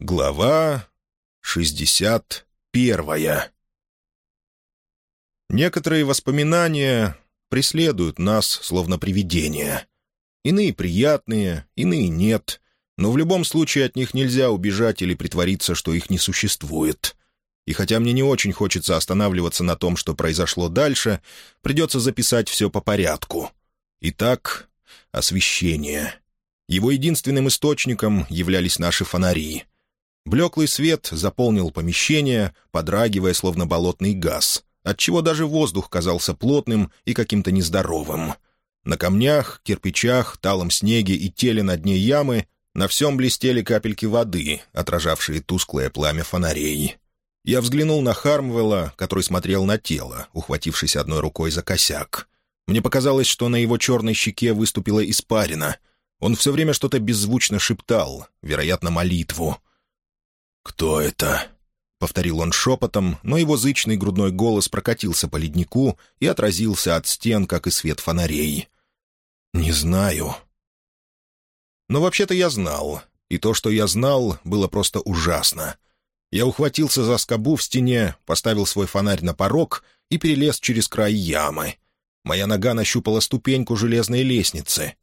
Глава шестьдесят первая Некоторые воспоминания преследуют нас, словно привидения. Иные приятные, иные нет, но в любом случае от них нельзя убежать или притвориться, что их не существует. И хотя мне не очень хочется останавливаться на том, что произошло дальше, придется записать все по порядку. Итак, освещение. Его единственным источником являлись наши фонари. Блеклый свет заполнил помещение, подрагивая, словно болотный газ, отчего даже воздух казался плотным и каким-то нездоровым. На камнях, кирпичах, талом снеге и теле на дне ямы на всем блестели капельки воды, отражавшие тусклое пламя фонарей. Я взглянул на Хармвелла, который смотрел на тело, ухватившись одной рукой за косяк. Мне показалось, что на его черной щеке выступила испарина — он все время что-то беззвучно шептал, вероятно, молитву. «Кто это?» — повторил он шепотом, но его зычный грудной голос прокатился по леднику и отразился от стен, как и свет фонарей. «Не знаю». Но вообще-то я знал, и то, что я знал, было просто ужасно. Я ухватился за скобу в стене, поставил свой фонарь на порог и перелез через край ямы. Моя нога нащупала ступеньку железной лестницы.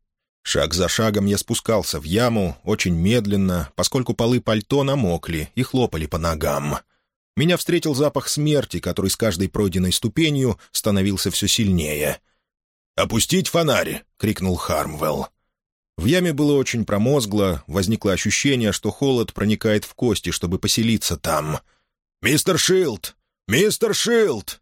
Шаг за шагом я спускался в яму, очень медленно, поскольку полы пальто намокли и хлопали по ногам. Меня встретил запах смерти, который с каждой пройденной ступенью становился все сильнее. «Опустить фонарь!» — крикнул Хармвелл. В яме было очень промозгло, возникло ощущение, что холод проникает в кости, чтобы поселиться там. «Мистер Шилд! Мистер Шилд!»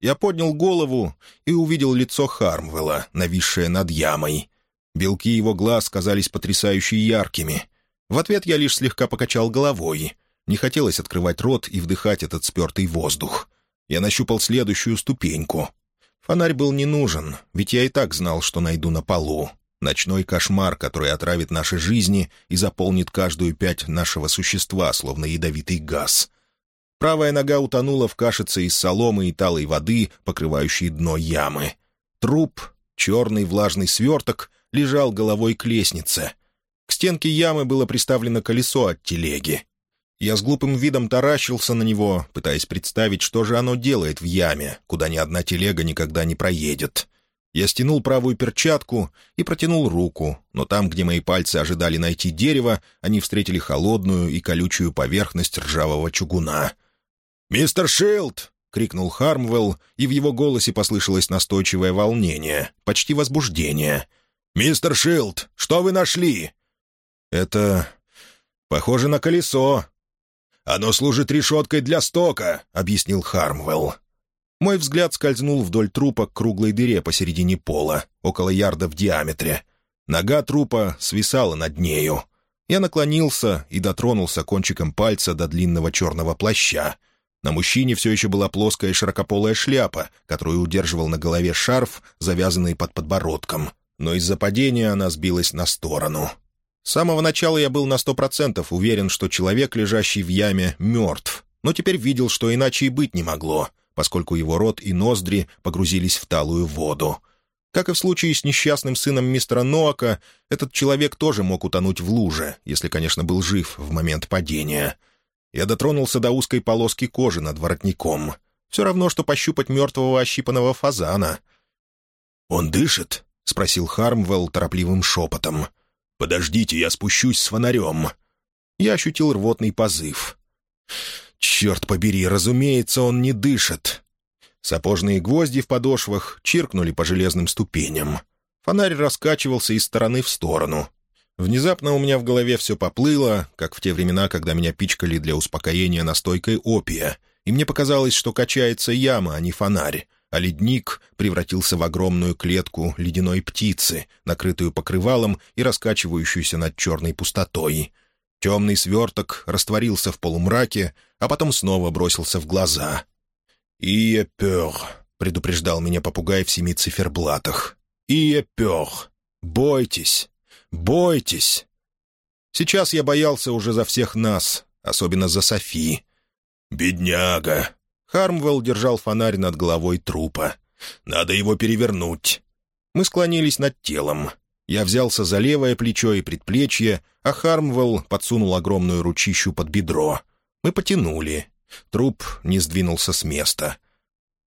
Я поднял голову и увидел лицо Хармвелла, нависшее над ямой. Белки его глаз казались потрясающе яркими. В ответ я лишь слегка покачал головой. Не хотелось открывать рот и вдыхать этот спертый воздух. Я нащупал следующую ступеньку. Фонарь был не нужен, ведь я и так знал, что найду на полу. Ночной кошмар, который отравит наши жизни и заполнит каждую пять нашего существа, словно ядовитый газ. Правая нога утонула в кашице из соломы и талой воды, покрывающей дно ямы. Труп, черный влажный сверток, лежал головой к лестнице. К стенке ямы было приставлено колесо от телеги. Я с глупым видом таращился на него, пытаясь представить, что же оно делает в яме, куда ни одна телега никогда не проедет. Я стянул правую перчатку и протянул руку, но там, где мои пальцы ожидали найти дерево, они встретили холодную и колючую поверхность ржавого чугуна. «Мистер Шилд!» — крикнул Хармвелл, и в его голосе послышалось настойчивое волнение, почти возбуждение. «Мистер Шилд, что вы нашли?» «Это... похоже на колесо». «Оно служит решеткой для стока», — объяснил Хармвелл. Мой взгляд скользнул вдоль трупа к круглой дыре посередине пола, около ярда в диаметре. Нога трупа свисала над нею. Я наклонился и дотронулся кончиком пальца до длинного черного плаща. На мужчине все еще была плоская широкополая шляпа, которую удерживал на голове шарф, завязанный под подбородком но из-за падения она сбилась на сторону. С самого начала я был на сто процентов уверен, что человек, лежащий в яме, мертв, но теперь видел, что иначе и быть не могло, поскольку его рот и ноздри погрузились в талую воду. Как и в случае с несчастным сыном мистера Ноака, этот человек тоже мог утонуть в луже, если, конечно, был жив в момент падения. Я дотронулся до узкой полоски кожи над воротником. Все равно, что пощупать мертвого ощипанного фазана. «Он дышит?» — спросил Хармвелл торопливым шепотом. «Подождите, я спущусь с фонарем». Я ощутил рвотный позыв. «Черт побери, разумеется, он не дышит». Сапожные гвозди в подошвах чиркнули по железным ступеням. Фонарь раскачивался из стороны в сторону. Внезапно у меня в голове все поплыло, как в те времена, когда меня пичкали для успокоения настойкой опия, и мне показалось, что качается яма, а не фонарь а ледник превратился в огромную клетку ледяной птицы, накрытую покрывалом и раскачивающуюся над черной пустотой. Темный сверток растворился в полумраке, а потом снова бросился в глаза. «Ие пёр», — предупреждал меня попугай в семи циферблатах. «Ие пёр! Бойтесь! Бойтесь!» Сейчас я боялся уже за всех нас, особенно за Софи. «Бедняга!» Хармвелл держал фонарь над головой трупа. «Надо его перевернуть». Мы склонились над телом. Я взялся за левое плечо и предплечье, а Хармвелл подсунул огромную ручищу под бедро. Мы потянули. Труп не сдвинулся с места.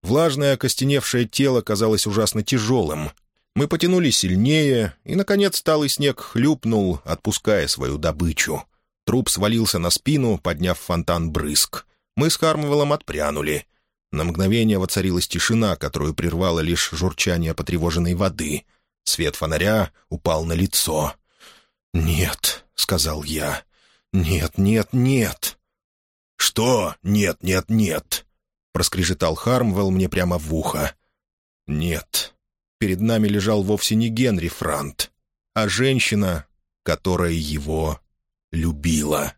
Влажное окостеневшее тело казалось ужасно тяжелым. Мы потянули сильнее, и, наконец, талый снег хлюпнул, отпуская свою добычу. Труп свалился на спину, подняв фонтан брызг. Мы с Хармвеллом отпрянули. На мгновение воцарилась тишина, которую прервало лишь журчание потревоженной воды. Свет фонаря упал на лицо. «Нет», — сказал я. «Нет, нет, нет». «Что? Нет, нет, нет», — проскрежетал Хармвелл мне прямо в ухо. «Нет». Перед нами лежал вовсе не Генри Франт, а женщина, которая его любила.